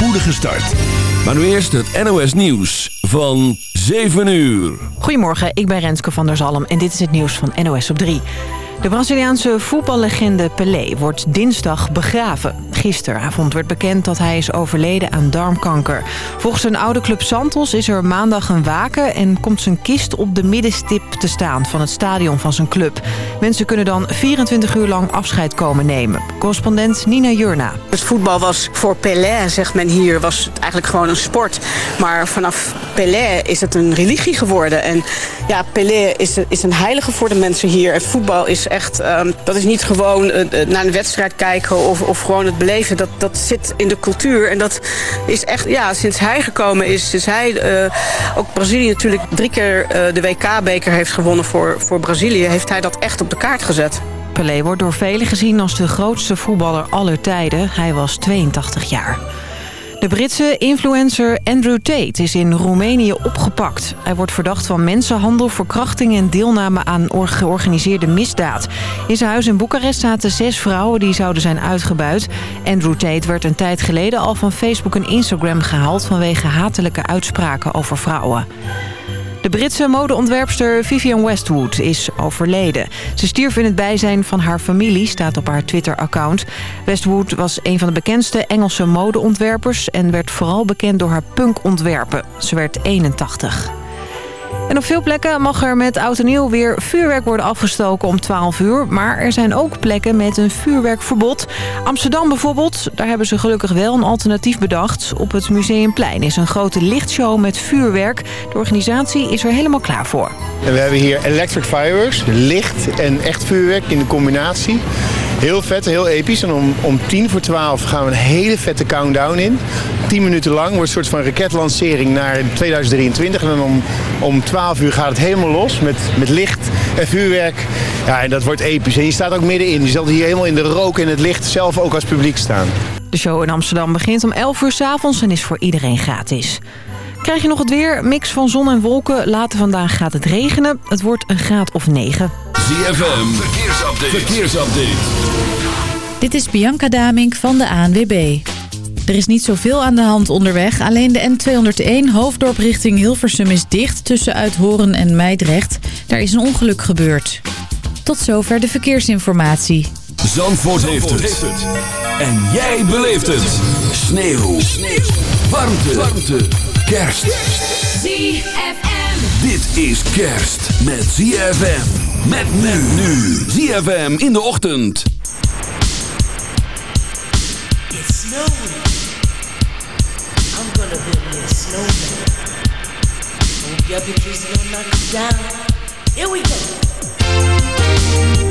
spoedige start. Maar nu eerst het NOS Nieuws van 7 uur. Goedemorgen, ik ben Renske van der Zalm en dit is het nieuws van NOS op 3. De Braziliaanse voetballegende Pelé wordt dinsdag begraven. Gisteravond werd bekend dat hij is overleden aan darmkanker. Volgens zijn oude club Santos is er maandag een waken... en komt zijn kist op de middenstip te staan van het stadion van zijn club. Mensen kunnen dan 24 uur lang afscheid komen nemen. Correspondent Nina Jurna. Het voetbal was voor Pelé, zegt men hier, was het eigenlijk gewoon een sport. Maar vanaf Pelé is het een religie geworden. En ja, Pelé is, is een heilige voor de mensen hier. En voetbal is echt, um, dat is niet gewoon uh, naar een wedstrijd kijken of, of gewoon het beleven. Dat, dat zit in de cultuur. En dat is echt, ja, sinds hij gekomen is, sinds hij uh, ook Brazilië natuurlijk drie keer de WK-beker heeft gewonnen voor, voor Brazilië, heeft hij dat echt op de kaart gezet. Pelé wordt door velen gezien als de grootste voetballer aller tijden. Hij was 82 jaar. De Britse influencer Andrew Tate is in Roemenië opgepakt. Hij wordt verdacht van mensenhandel, verkrachting en deelname aan georganiseerde misdaad. In zijn huis in Boekarest zaten zes vrouwen die zouden zijn uitgebuit. Andrew Tate werd een tijd geleden al van Facebook en Instagram gehaald... vanwege hatelijke uitspraken over vrouwen. De Britse modeontwerpster Vivienne Westwood is overleden. Ze stierf in het bijzijn van haar familie, staat op haar Twitter-account. Westwood was een van de bekendste Engelse modeontwerpers... en werd vooral bekend door haar punkontwerpen. Ze werd 81. En op veel plekken mag er met oud en nieuw weer vuurwerk worden afgestoken om 12 uur. Maar er zijn ook plekken met een vuurwerkverbod. Amsterdam bijvoorbeeld, daar hebben ze gelukkig wel een alternatief bedacht. Op het Museumplein is een grote lichtshow met vuurwerk. De organisatie is er helemaal klaar voor. En we hebben hier electric fireworks, licht en echt vuurwerk in de combinatie. Heel vet, heel episch. En om, om tien voor twaalf gaan we een hele vette countdown in. 10 minuten lang wordt een soort van raketlancering naar 2023. En om, om 12 uur gaat het helemaal los met, met licht en vuurwerk. Ja, en dat wordt episch. En je staat ook middenin. Je zult hier helemaal in de rook en het licht zelf ook als publiek staan. De show in Amsterdam begint om 11 uur s avonds en is voor iedereen gratis. Krijg je nog het weer? Mix van zon en wolken. Later vandaag gaat het regenen. Het wordt een graad of 9. ZFM, verkeersupdate. verkeersupdate. Dit is Bianca Damink van de ANWB. Er is niet zoveel aan de hand onderweg. Alleen de N201 hoofddorp richting Hilversum is dicht tussen Uithoren en Meidrecht. Daar is een ongeluk gebeurd. Tot zover de verkeersinformatie. Zandvoort, heeft, het. En jij beleeft het. Sneeuw. Sneeuw. Warmte. Warmte. Kerst. ZFM. Dit is kerst met ZFM. Met men nu. ZFM in de ochtend. It's snowing. I'm gonna build me a snowman. Hope your pictures gonna knock you down. Here we go.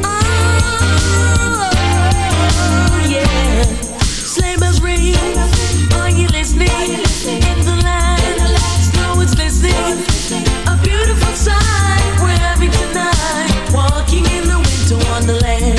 Oh, yeah. Sleigh bells ring. Are you listening? In the land, snow is glistening. A beautiful sight we're having tonight. Walking in the winter wonderland.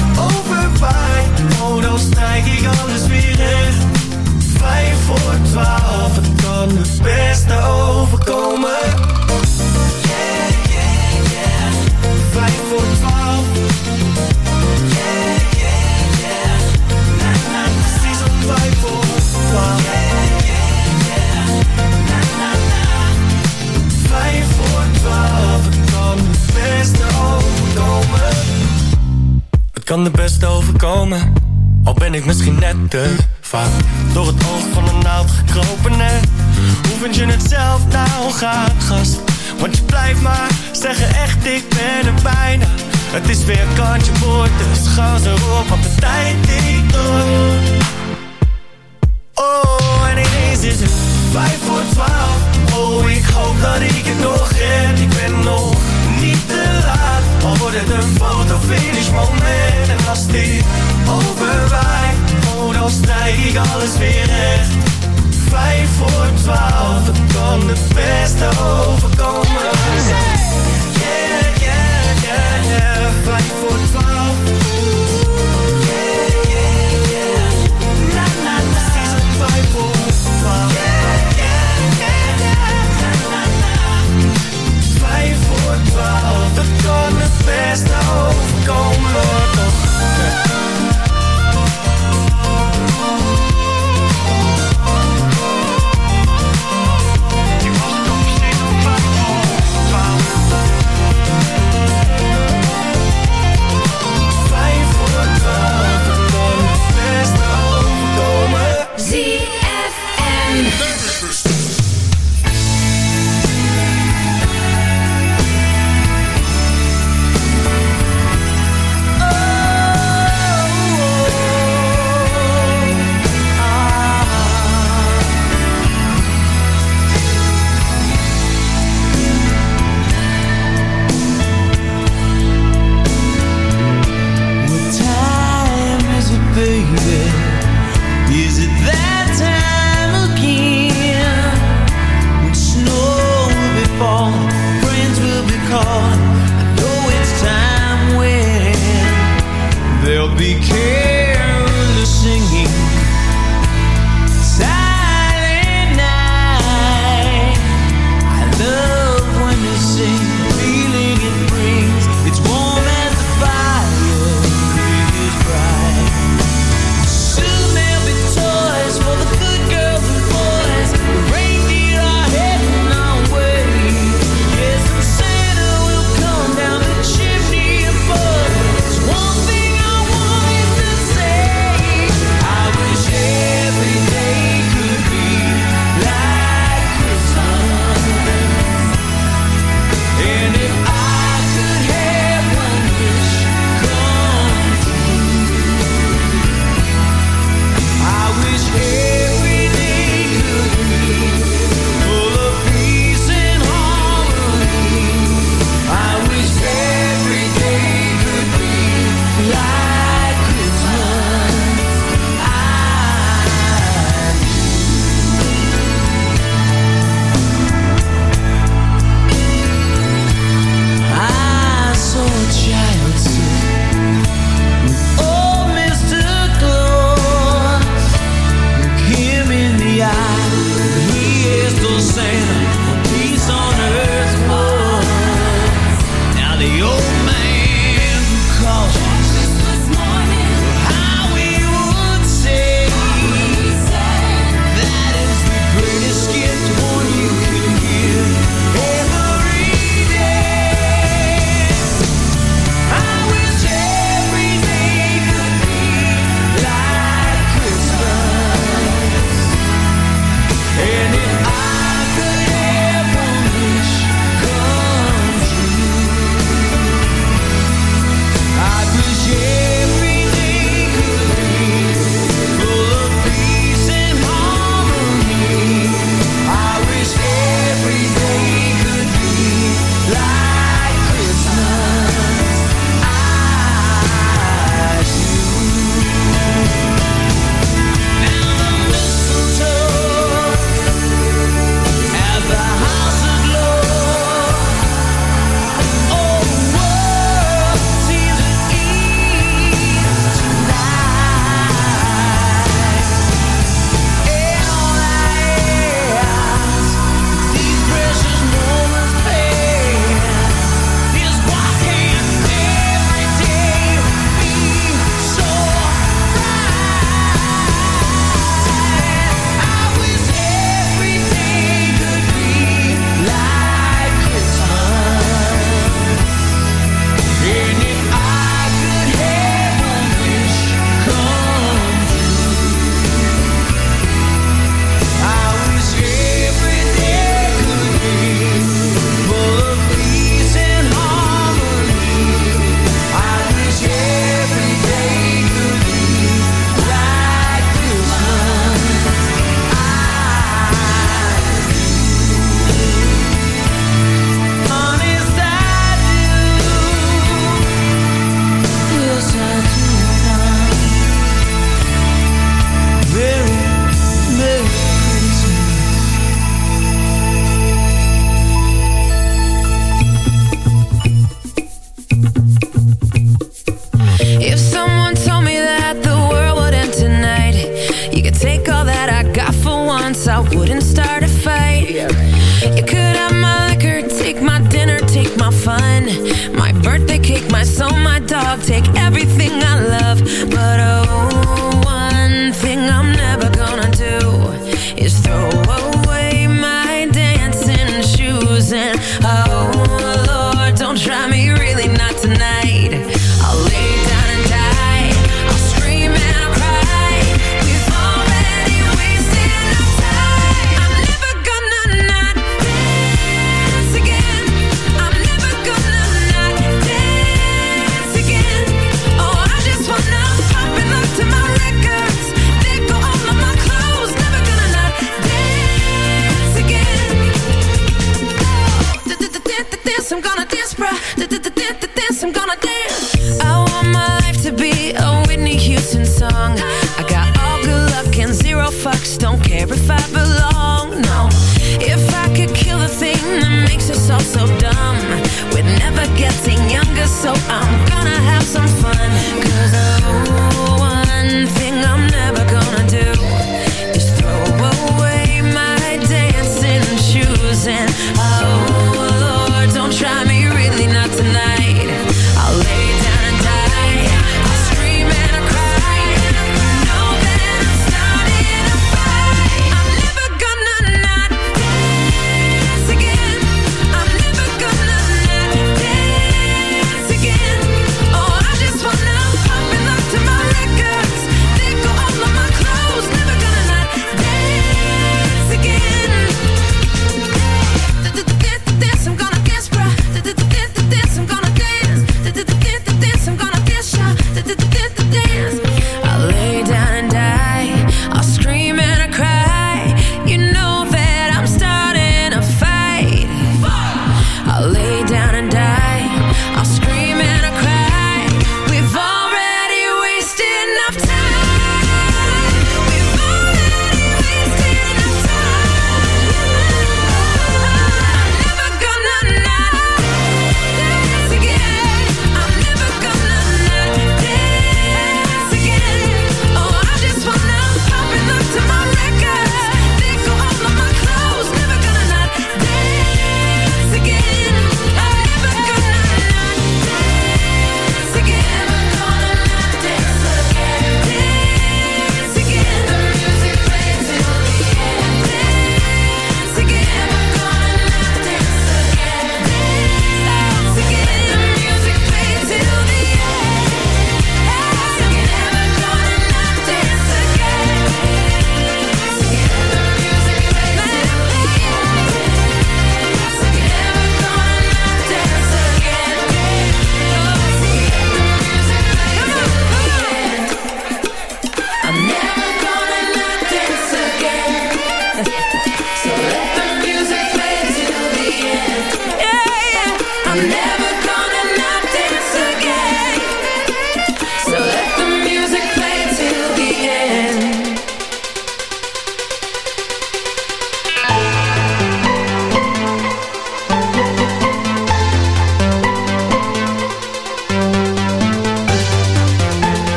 over mij. Oh, dan stijg ik alles weer in. Vijf voor twaalf, het kan het beste overkomen. Yeah, yeah, yeah. Vijf voor twaalf. Kan de beste overkomen. Al ben ik misschien net te vaak door het oog van een naald gekropen. En hoe vind je het zelf nou gaat, gast? Want je blijft maar zeggen echt, ik ben er bijna. Het is weer kantje boord, dus ga ze op, want de tijd die door. Oh, en ineens is het vijf voor twaalf. Oh, ik hoop dat ik het nog red. Ik ben nog niet te laat. Al wordt het een fotofinish moment. En als die overwaait, oh, dan strijd ik alles weer recht. Vijf voor twaalf, het kan het beste overkomen. Yeah, yeah, yeah, yeah. Vijf kan het beste overkomen,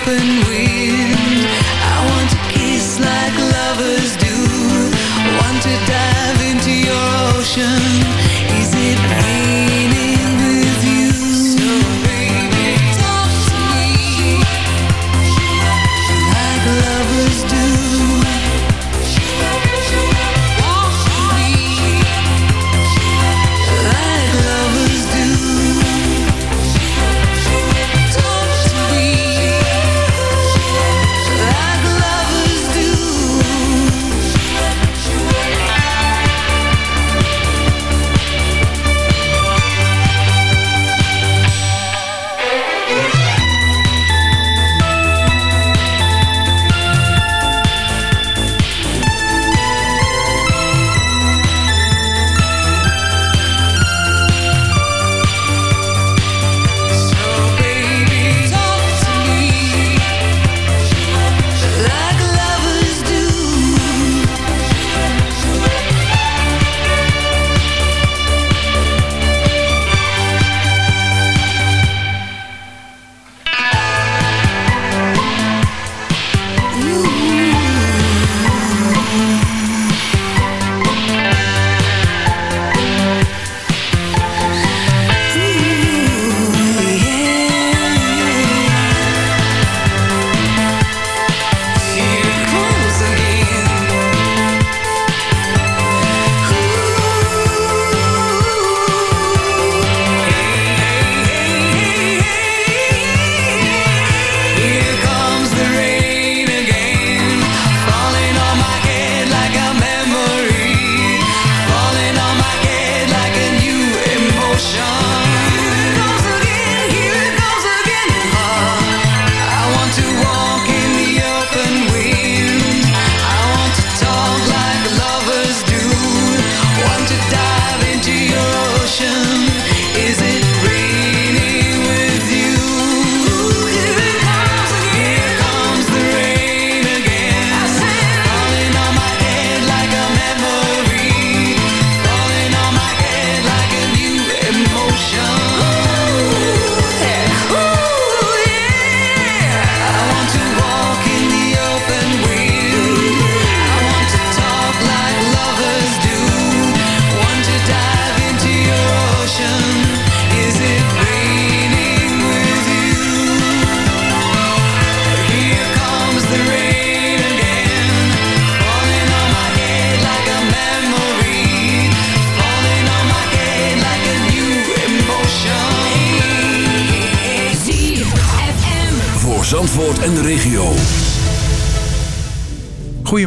open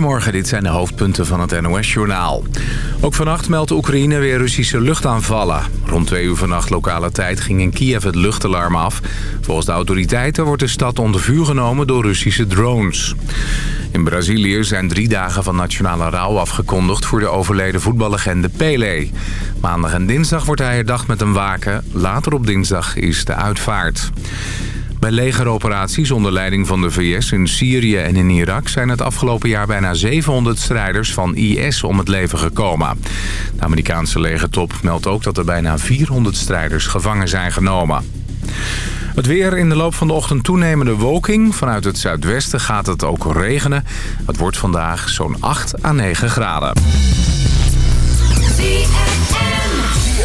Goedemorgen, dit zijn de hoofdpunten van het NOS-journaal. Ook vannacht meldt Oekraïne weer Russische luchtaanvallen. Rond twee uur vannacht lokale tijd ging in Kiev het luchtalarm af. Volgens de autoriteiten wordt de stad onder vuur genomen door Russische drones. In Brazilië zijn drie dagen van nationale rouw afgekondigd... voor de overleden voetballegende Pelé. Maandag en dinsdag wordt hij herdacht met een waken. Later op dinsdag is de uitvaart. Bij legeroperaties onder leiding van de VS in Syrië en in Irak... zijn het afgelopen jaar bijna 700 strijders van IS om het leven gekomen. De Amerikaanse legertop meldt ook dat er bijna 400 strijders gevangen zijn genomen. Het weer in de loop van de ochtend toenemende wolking. Vanuit het zuidwesten gaat het ook regenen. Het wordt vandaag zo'n 8 à 9 graden.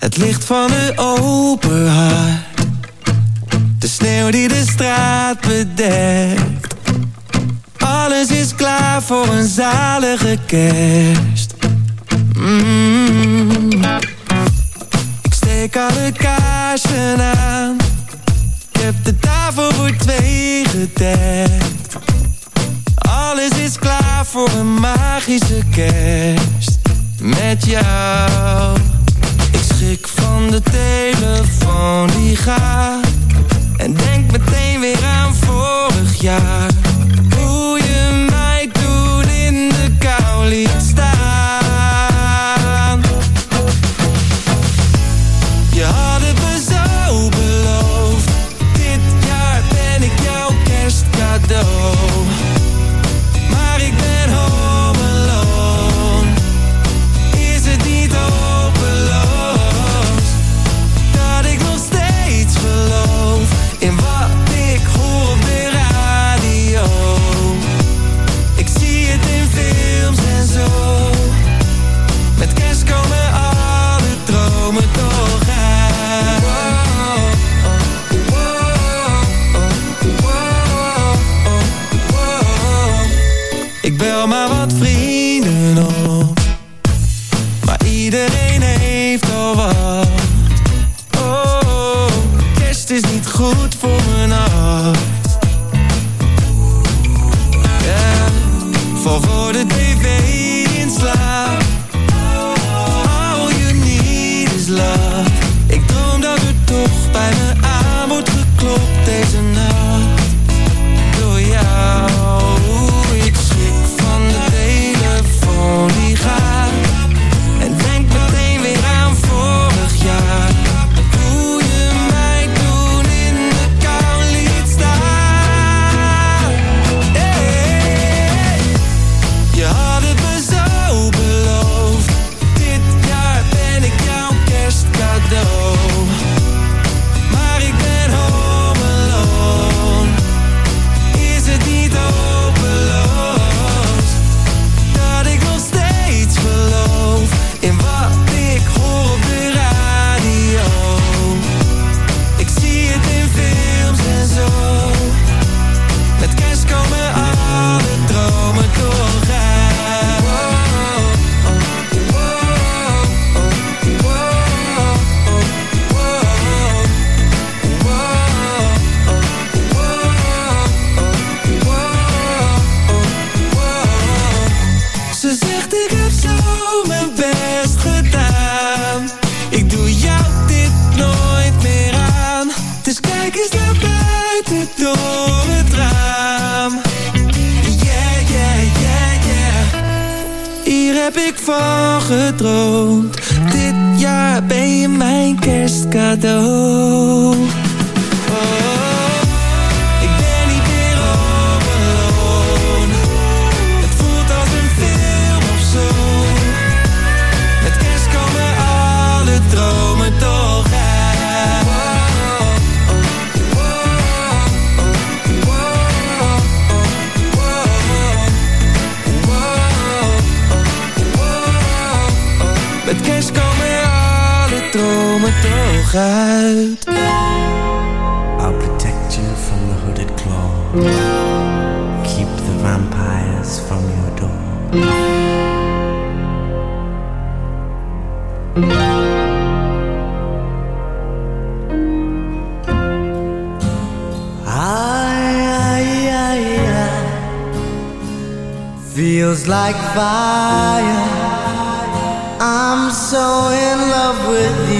Het licht van een open hart. De sneeuw die de straat bedekt. Alles is klaar voor een zalige kerst. Mm. Ik steek alle kaarsen aan. Ik heb de tafel voor twee gedekt. Alles is klaar voor een magische kerst. Met jou ik van de telefoon die gaat En denk meteen weer aan vorig jaar. Hoe je mij toen in de kou liet staan. nog. I'll protect you from the hooded claw. Keep the vampires from your door. feels like fire. I'm so in love with you.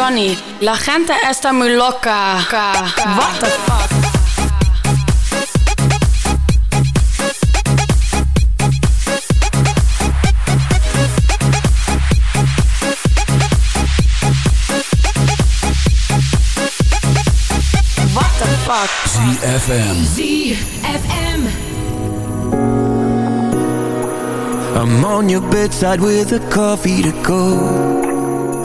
Johnny, la gente está muy loca. What the fuck? What the fuck? ZFM. ZFM. I'm on your bedside with a coffee to go.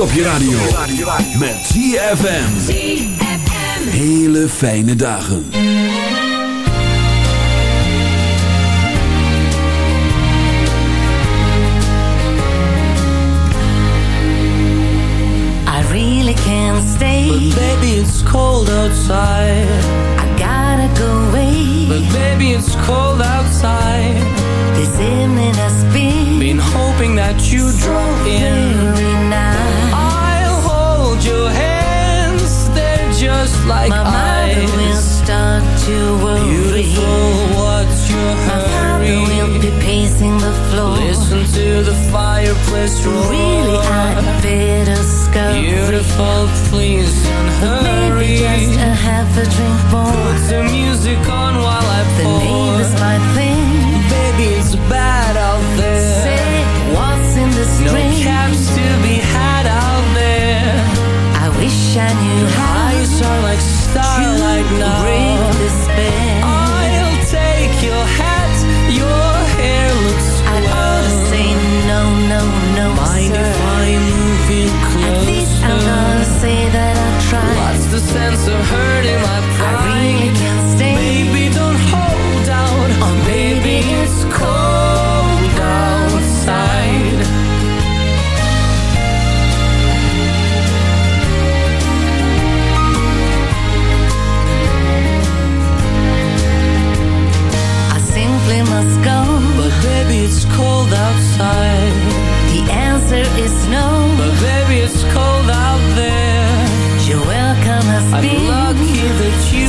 Op je radio. Met ZFM. Hele fijne dagen. I really can't stay. But baby it's cold outside. I gotta go away. But baby it's cold outside. This evening has been. Been hoping that you so drove in. Nice. your hands, they're just like My eyes. mother will start to worry. Beautiful, what's your hurry? My will be pacing the floor. Listen to the fireplace roar. Really, I better scurry. Beautiful, please don't hurry. Maybe just a half a drink more. Put the music on while I pour. The neighbors might think eyes are like starlight now. I'll take your hat, your hair looks I'd say no, no, no, sir. At least I'm gonna say that I tried. What's the sense of her? must I be lucky that you